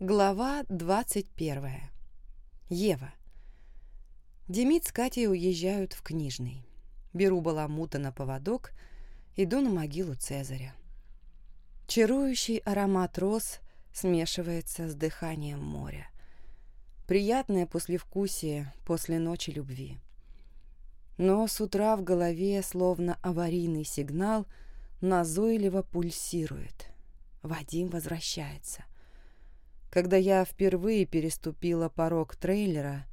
Глава 21. Ева. Демид с Катей уезжают в книжный. Беру баламута на поводок, иду на могилу Цезаря. Чарующий аромат роз смешивается с дыханием моря. Приятное послевкусие после ночи любви. Но с утра в голове, словно аварийный сигнал, назойливо пульсирует. Вадим возвращается. Когда я впервые переступила порог трейлера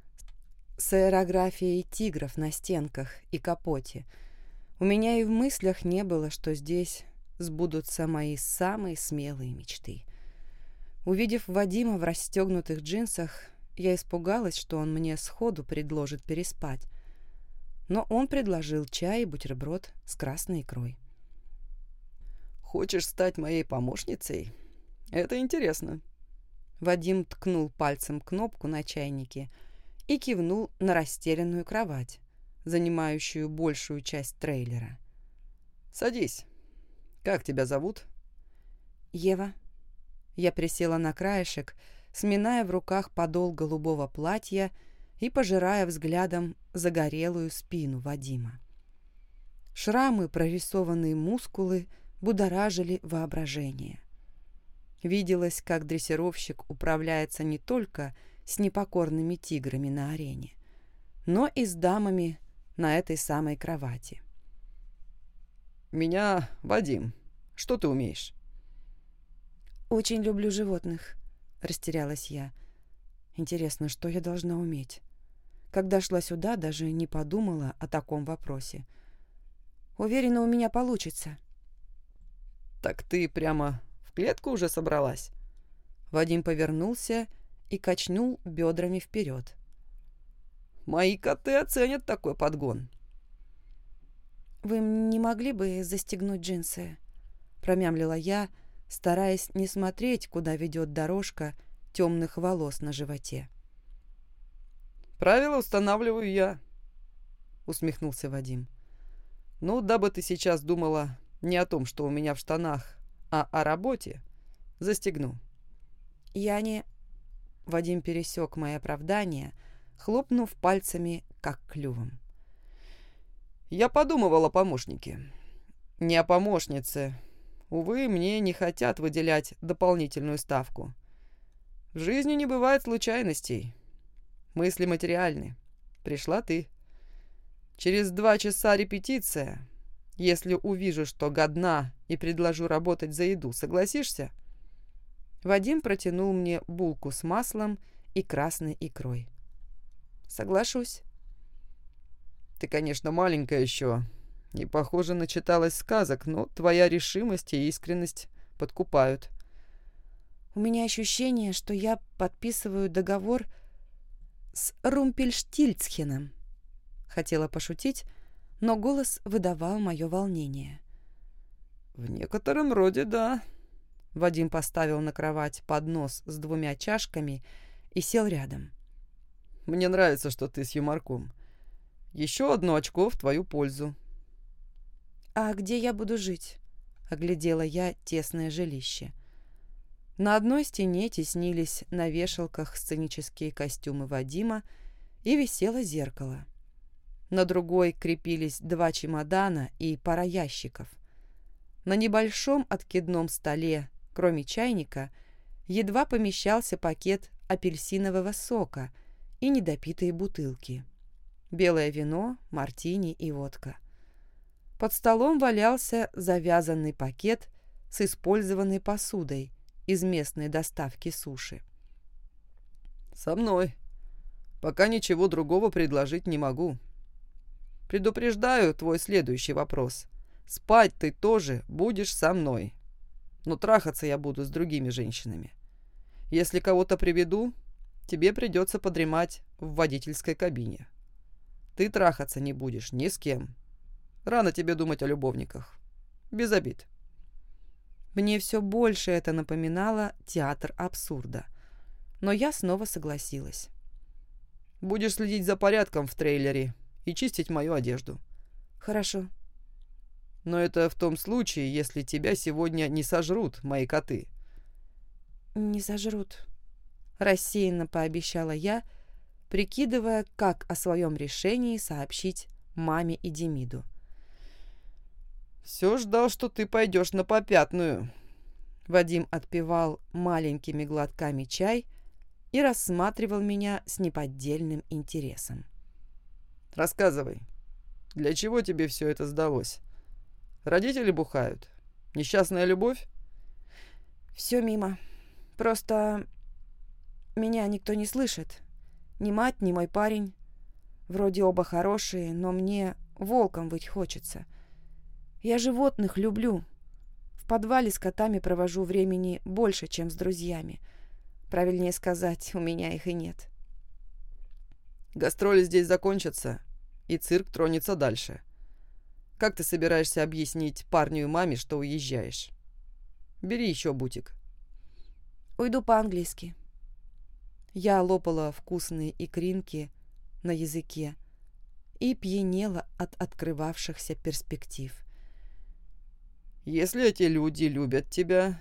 с аэрографией тигров на стенках и капоте, у меня и в мыслях не было, что здесь сбудутся мои самые смелые мечты. Увидев Вадима в расстегнутых джинсах, я испугалась, что он мне сходу предложит переспать. Но он предложил чай и бутерброд с красной икрой. «Хочешь стать моей помощницей? Это интересно». Вадим ткнул пальцем кнопку на чайнике и кивнул на расстеленную кровать, занимающую большую часть трейлера. «Садись. Как тебя зовут?» «Ева». Я присела на краешек, сминая в руках подол голубого платья и пожирая взглядом загорелую спину Вадима. Шрамы, прорисованные мускулы — будоражили воображение. Виделось, как дрессировщик управляется не только с непокорными тиграми на арене, но и с дамами на этой самой кровати. «Меня Вадим. Что ты умеешь?» «Очень люблю животных», — растерялась я. «Интересно, что я должна уметь?» Когда шла сюда, даже не подумала о таком вопросе. «Уверена, у меня получится». «Так ты прямо в клетку уже собралась?» Вадим повернулся и качнул бедрами вперед. «Мои коты оценят такой подгон». «Вы не могли бы застегнуть джинсы?» промямлила я, стараясь не смотреть, куда ведет дорожка темных волос на животе. «Правила устанавливаю я», — усмехнулся Вадим. «Ну, дабы ты сейчас думала не о том, что у меня в штанах, а о работе, застегну. Я не... Вадим пересек мои оправдания, хлопнув пальцами, как клювом. Я подумывал о помощнике. Не о помощнице. Увы, мне не хотят выделять дополнительную ставку. В жизни не бывает случайностей. Мысли материальны. Пришла ты. Через два часа репетиция. Если увижу, что годна и предложу работать за еду, согласишься?» Вадим протянул мне булку с маслом и красной икрой. «Соглашусь». «Ты, конечно, маленькая еще и, похоже, начиталась сказок, но твоя решимость и искренность подкупают». «У меня ощущение, что я подписываю договор с Румпельштильцхеном», — хотела пошутить, но голос выдавал мое волнение. «В некотором роде, да». Вадим поставил на кровать поднос с двумя чашками и сел рядом. «Мне нравится, что ты с юморком. Еще одно очко в твою пользу». «А где я буду жить?» — оглядела я тесное жилище. На одной стене теснились на вешалках сценические костюмы Вадима и висело зеркало. На другой крепились два чемодана и пара ящиков. На небольшом откидном столе, кроме чайника, едва помещался пакет апельсинового сока и недопитые бутылки. Белое вино, мартини и водка. Под столом валялся завязанный пакет с использованной посудой из местной доставки суши. «Со мной. Пока ничего другого предложить не могу», Предупреждаю твой следующий вопрос. Спать ты тоже будешь со мной. Но трахаться я буду с другими женщинами. Если кого-то приведу, тебе придется подремать в водительской кабине. Ты трахаться не будешь ни с кем. Рано тебе думать о любовниках. Без обид. Мне все больше это напоминало театр абсурда. Но я снова согласилась. Будешь следить за порядком в трейлере и чистить мою одежду». «Хорошо». «Но это в том случае, если тебя сегодня не сожрут мои коты». «Не сожрут», рассеянно пообещала я, прикидывая, как о своем решении сообщить маме и Демиду. «Все ждал, что ты пойдешь на попятную». Вадим отпивал маленькими глотками чай и рассматривал меня с неподдельным интересом. «Рассказывай, для чего тебе все это сдалось? Родители бухают? Несчастная любовь?» «Все мимо. Просто меня никто не слышит. Ни мать, ни мой парень. Вроде оба хорошие, но мне волком быть хочется. Я животных люблю. В подвале с котами провожу времени больше, чем с друзьями. Правильнее сказать, у меня их и нет. Гастроли здесь закончатся, и цирк тронется дальше. Как ты собираешься объяснить парню и маме, что уезжаешь? Бери еще бутик. Уйду по-английски. Я лопала вкусные икринки на языке и пьянела от открывавшихся перспектив. Если эти люди любят тебя,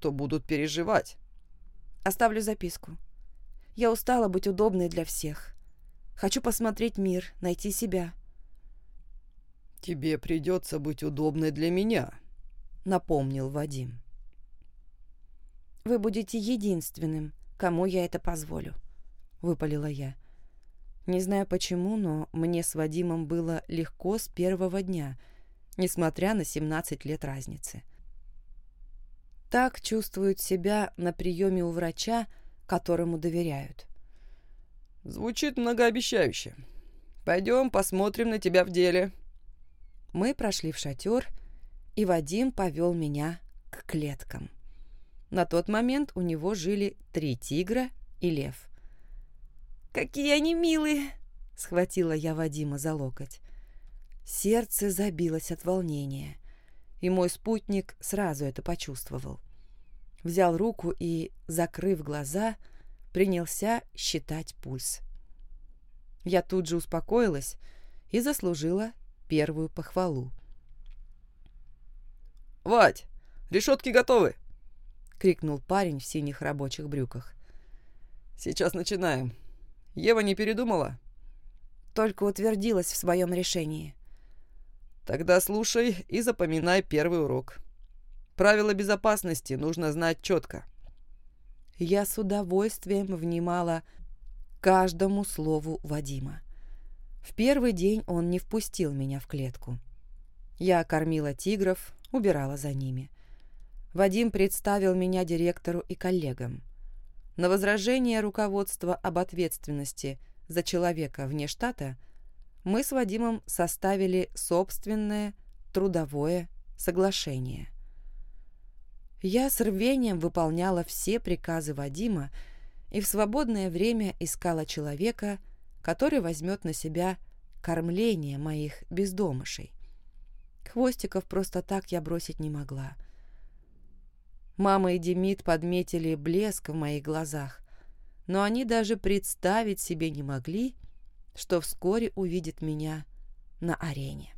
то будут переживать. Оставлю записку. Я устала быть удобной для всех. Хочу посмотреть мир, найти себя. Тебе придется быть удобной для меня, напомнил Вадим. Вы будете единственным, кому я это позволю, выпалила я. Не знаю почему, но мне с Вадимом было легко с первого дня — несмотря на 17 лет разницы. Так чувствуют себя на приеме у врача, которому доверяют. Звучит многообещающе. Пойдем посмотрим на тебя в деле. Мы прошли в шатер, и Вадим повел меня к клеткам. На тот момент у него жили три тигра и лев. «Какие они милые!» — схватила я Вадима за локоть. Сердце забилось от волнения, и мой спутник сразу это почувствовал. Взял руку и, закрыв глаза, принялся считать пульс. Я тут же успокоилась и заслужила первую похвалу. «Вать, решетки готовы!» — крикнул парень в синих рабочих брюках. «Сейчас начинаем. Ева не передумала?» Только утвердилась в своем решении. Тогда слушай и запоминай первый урок. Правила безопасности нужно знать четко. Я с удовольствием внимала каждому слову Вадима. В первый день он не впустил меня в клетку. Я кормила тигров, убирала за ними. Вадим представил меня директору и коллегам. На возражение руководства об ответственности за человека вне штата – мы с Вадимом составили собственное трудовое соглашение. Я с рвением выполняла все приказы Вадима и в свободное время искала человека, который возьмет на себя кормление моих бездомышей. Хвостиков просто так я бросить не могла. Мама и Демид подметили блеск в моих глазах, но они даже представить себе не могли, что вскоре увидит меня на арене.